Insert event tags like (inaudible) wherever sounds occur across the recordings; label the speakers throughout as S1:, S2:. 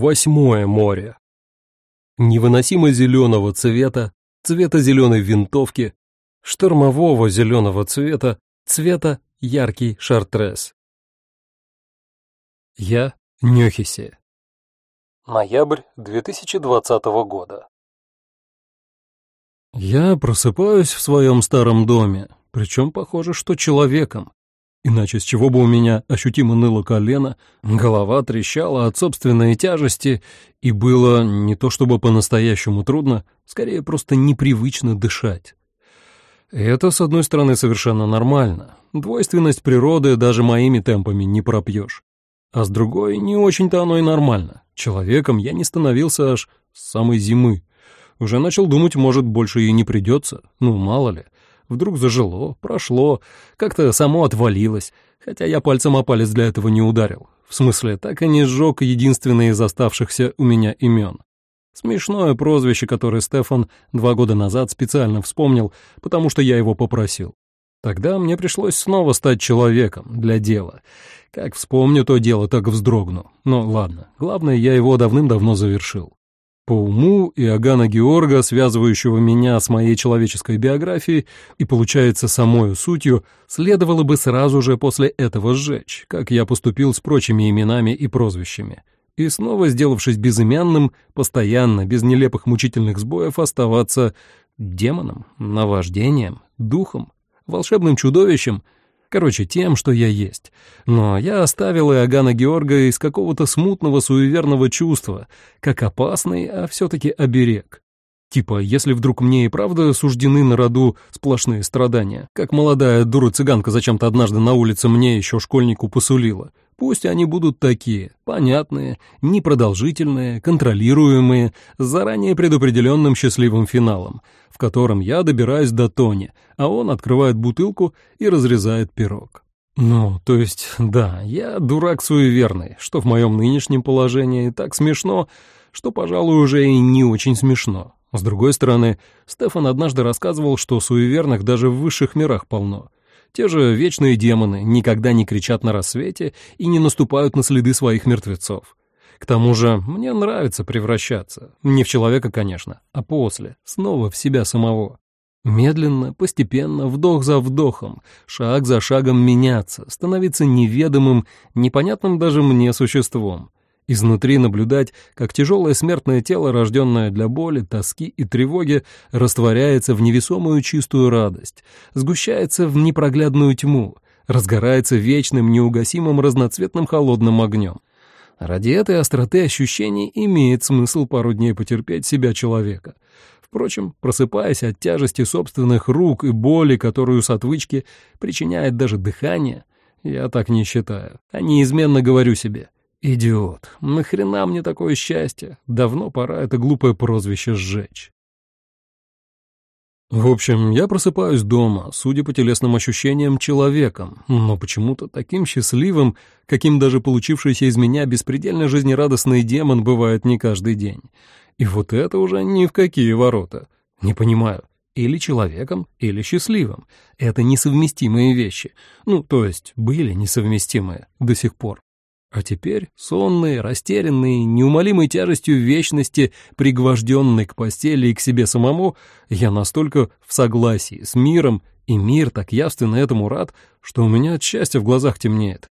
S1: Восьмое море. Невыносимо зеленого цвета, цвета зеленой винтовки, штормового зеленого цвета, цвета яркий шартрез. Я Нёхиси. Ноябрь 2020 года. Я просыпаюсь в своем старом доме, причем похоже, что человеком, Иначе с чего бы у меня ощутимо ныло колено, голова трещала от собственной тяжести, и было не то чтобы по-настоящему трудно, скорее просто непривычно дышать. Это, с одной стороны, совершенно нормально. Двойственность природы даже моими темпами не пропьешь. А с другой, не очень-то оно и нормально. Человеком я не становился аж с самой зимы. Уже начал думать, может, больше и не придется. Ну, мало ли. Вдруг зажило, прошло, как-то само отвалилось, хотя я пальцем о палец для этого не ударил. В смысле, так и не сжег единственное из оставшихся у меня имен. Смешное прозвище, которое Стефан два года назад специально вспомнил, потому что я его попросил. Тогда мне пришлось снова стать человеком для дела. Как вспомню то дело, так вздрогну. Но ладно, главное, я его давным-давно завершил. По уму Иоганна Георга, связывающего меня с моей человеческой биографией и, получается, самою сутью, следовало бы сразу же после этого сжечь, как я поступил с прочими именами и прозвищами. И снова, сделавшись безымянным, постоянно, без нелепых мучительных сбоев, оставаться демоном, наваждением, духом, волшебным чудовищем — Короче, тем, что я есть. Но я оставил Иоганна Георга из какого-то смутного суеверного чувства, как опасный, а все-таки оберег. Типа, если вдруг мне и правда суждены на роду сплошные страдания, как молодая дура-цыганка зачем-то однажды на улице мне еще школьнику посулила, пусть они будут такие, понятные, непродолжительные, контролируемые, с заранее предопределенным счастливым финалом, в котором я добираюсь до Тони, а он открывает бутылку и разрезает пирог. Ну, то есть, да, я дурак суеверный, что в моем нынешнем положении так смешно, что, пожалуй, уже и не очень смешно. С другой стороны, Стефан однажды рассказывал, что суеверных даже в высших мирах полно. Те же вечные демоны никогда не кричат на рассвете и не наступают на следы своих мертвецов. К тому же мне нравится превращаться. Не в человека, конечно, а после, снова в себя самого. Медленно, постепенно, вдох за вдохом, шаг за шагом меняться, становиться неведомым, непонятным даже мне существом. Изнутри наблюдать, как тяжелое смертное тело, рожденное для боли, тоски и тревоги, растворяется в невесомую чистую радость, сгущается в непроглядную тьму, разгорается вечным, неугасимым разноцветным холодным огнем. Ради этой остроты ощущений имеет смысл пару дней потерпеть себя человека. Впрочем, просыпаясь от тяжести собственных рук и боли, которую с отвычки причиняет даже дыхание, я так не считаю, а неизменно говорю себе «Идиот, нахрена мне такое счастье? Давно пора это глупое прозвище сжечь». В общем, я просыпаюсь дома, судя по телесным ощущениям, человеком, но почему-то таким счастливым, каким даже получившийся из меня беспредельно жизнерадостный демон бывает не каждый день. И вот это уже ни в какие ворота. Не понимаю. Или человеком, или счастливым. Это несовместимые вещи. Ну, то есть, были несовместимые до сих пор. А теперь, сонный, растерянный, неумолимой тяжестью вечности, пригвожденный к постели и к себе самому, я настолько в согласии с миром, и мир так явственно этому рад, что у меня от счастья в глазах темнеет.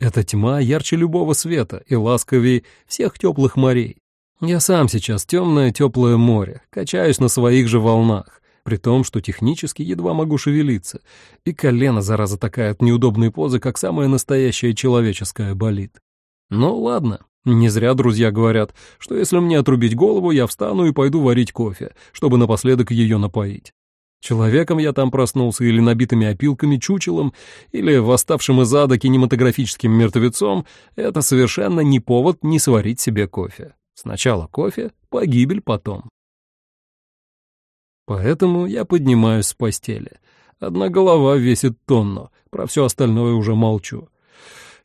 S1: Эта тьма ярче любого света и ласковее всех теплых морей. Я сам сейчас темное теплое море, качаюсь на своих же волнах, при том, что технически едва могу шевелиться, и колено, зараза такая от неудобной позы, как самая настоящая человеческая, болит. Ну ладно, не зря друзья говорят, что если мне отрубить голову, я встану и пойду варить кофе, чтобы напоследок ее напоить. Человеком я там проснулся или набитыми опилками чучелом, или восставшим из ада кинематографическим мертвецом, это совершенно не повод не сварить себе кофе. Сначала кофе, погибель потом. Поэтому я поднимаюсь с постели. Одна голова весит тонну, про все остальное уже молчу.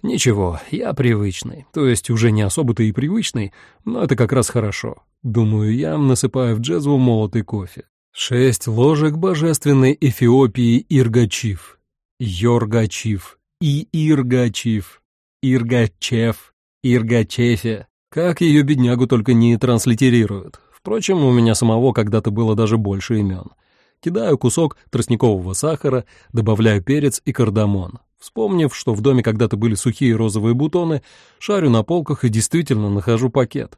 S1: Ничего, я привычный, то есть уже не особо-то и привычный, но это как раз хорошо. Думаю я, насыпая в джезву молотый кофе. Шесть ложек божественной Эфиопии Иргачив. Йоргачив. И Иргачив. Иргачев. Иргачефе. Как ее беднягу только не транслитерируют. Впрочем, у меня самого когда-то было даже больше имен. Кидаю кусок тростникового сахара, добавляю перец и кардамон. Вспомнив, что в доме когда-то были сухие розовые бутоны, шарю на полках и действительно нахожу пакет.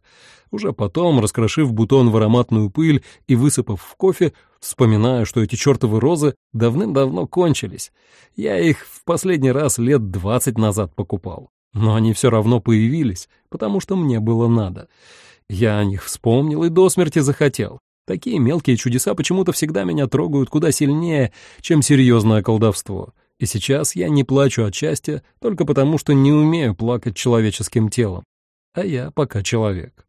S1: Уже потом, раскрошив бутон в ароматную пыль и высыпав в кофе, вспоминаю, что эти чертовы розы давным-давно кончились. Я их в последний раз лет двадцать назад покупал. Но они все равно появились, потому что мне было надо. Я о них вспомнил и до смерти захотел. Такие мелкие чудеса почему-то всегда меня трогают куда сильнее, чем серьезное колдовство. И сейчас я не плачу от счастья только потому, что не умею плакать человеческим телом. А я пока человек.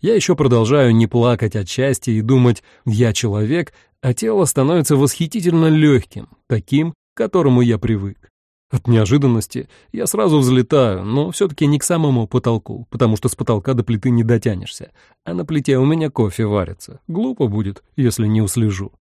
S1: Я еще продолжаю не плакать от счастья и думать «я человек», а тело становится восхитительно легким, таким, к которому я привык. От неожиданности я сразу взлетаю, но все-таки не к самому потолку, потому что с потолка до плиты не дотянешься, а на плите у меня кофе варится. Глупо будет, если не услежу.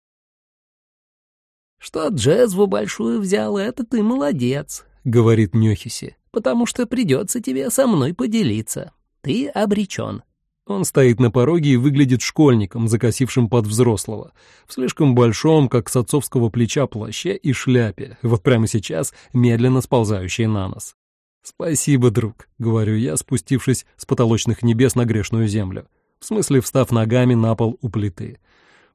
S2: «Что джезву большую взял, это ты молодец», — говорит Нёхиси, «потому что придется тебе со мной поделиться. Ты обречен.
S1: Он стоит на пороге и выглядит школьником, закосившим под взрослого, в слишком большом, как с отцовского плеча, плаще и шляпе, вот прямо сейчас медленно сползающей на нос. «Спасибо, друг», — говорю я, спустившись с потолочных небес на грешную землю, в смысле встав ногами на пол у плиты.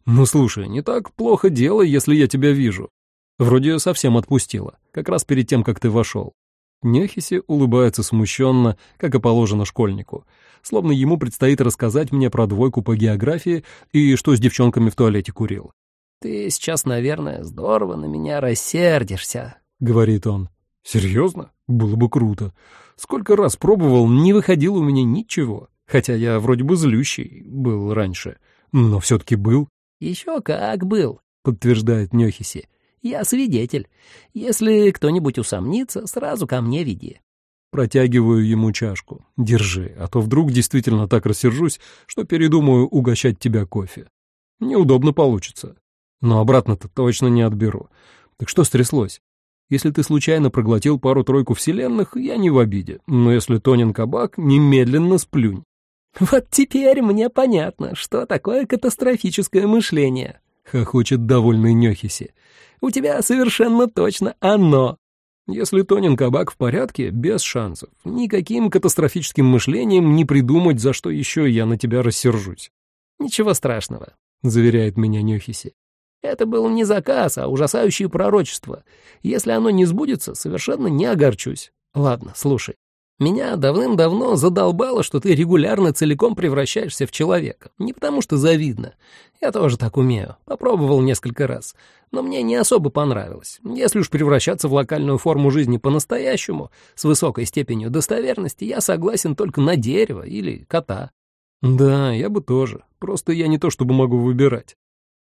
S1: «Ну слушай, не так плохо дело, если я тебя вижу. Вроде совсем отпустила, как раз перед тем, как ты вошел. Нехиси улыбается смущенно, как и положено школьнику, словно ему предстоит рассказать мне про двойку по географии и что с девчонками в туалете курил.
S2: «Ты сейчас, наверное, здорово на меня рассердишься», — говорит он.
S1: «Серьезно? Было бы круто. Сколько раз пробовал, не выходило у меня ничего. Хотя я вроде бы злющий был раньше, но все-таки был».
S2: «Еще как был», — подтверждает Нехиси. Я свидетель. Если кто-нибудь усомнится, сразу ко мне веди».
S1: Протягиваю ему чашку. Держи, а то вдруг действительно так рассержусь, что передумаю угощать тебя кофе. Неудобно получится. Но обратно-то точно не отберу. Так что стряслось? Если ты случайно проглотил пару-тройку вселенных, я не в обиде. Но если Тонин кабак, немедленно сплюнь.
S2: «Вот теперь мне понятно, что такое катастрофическое мышление», — хохочет довольный Нёхиси. У тебя совершенно точно оно.
S1: Если Тонин кабак в порядке, без шансов. Никаким катастрофическим мышлением не придумать, за что еще я на тебя рассержусь.
S2: Ничего страшного, заверяет меня Нюхиси. Это был не заказ, а ужасающее пророчество. Если оно не сбудется, совершенно не огорчусь. Ладно, слушай. Меня давным-давно задолбало, что ты регулярно целиком превращаешься в человека. Не потому что завидно. Я тоже так умею. Попробовал несколько раз. Но мне не особо понравилось. Если уж превращаться в локальную форму жизни по-настоящему, с высокой степенью достоверности, я согласен только на дерево или кота.
S1: Да, я бы тоже. Просто я не то чтобы могу выбирать.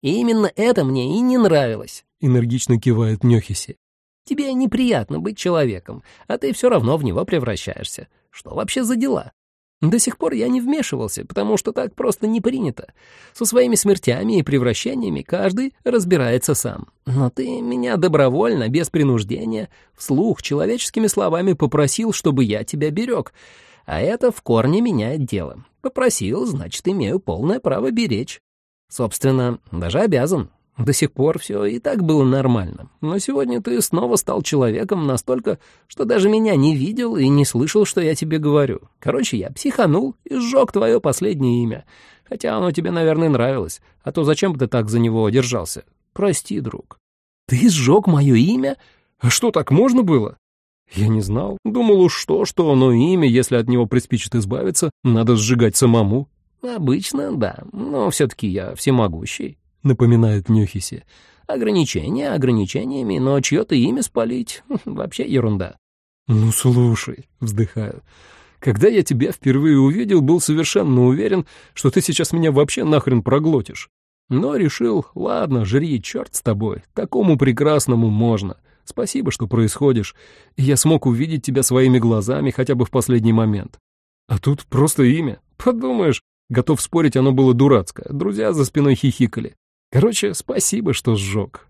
S2: И именно это мне и не нравилось, — энергично кивает Нёхиси. Тебе неприятно быть человеком, а ты все равно в него превращаешься. Что вообще за дела? До сих пор я не вмешивался, потому что так просто не принято. Со своими смертями и превращениями каждый разбирается сам. Но ты меня добровольно, без принуждения, вслух человеческими словами попросил, чтобы я тебя берег. А это в корне меняет дело. Попросил, значит, имею полное право беречь. Собственно, даже обязан. До сих пор все и так было нормально, но сегодня ты снова стал человеком настолько, что даже меня не видел и не слышал, что я тебе говорю. Короче, я психанул и сжег твое последнее имя, хотя оно тебе, наверное, нравилось, а то зачем бы ты так за него держался? Прости, друг.
S1: Ты сжег мое имя? А что, так можно было? Я не знал. Думал уж что, что оно имя, если от него приспичит избавиться, надо сжигать самому.
S2: Обычно, да, но все-таки я всемогущий.
S1: — напоминает Нюхиси.
S2: «Ограничения ограничениями, но чье-то имя спалить — (laughs) вообще ерунда».
S1: «Ну, слушай», — вздыхаю, — «когда я тебя впервые увидел, был совершенно уверен, что ты сейчас меня вообще нахрен проглотишь. Но решил, ладно, жри, черт с тобой, такому прекрасному можно. Спасибо, что происходишь, я смог увидеть тебя своими глазами хотя бы в последний момент. А тут просто имя. Подумаешь, готов спорить, оно было дурацкое. Друзья за спиной хихикали. Короче, спасибо, что сжег.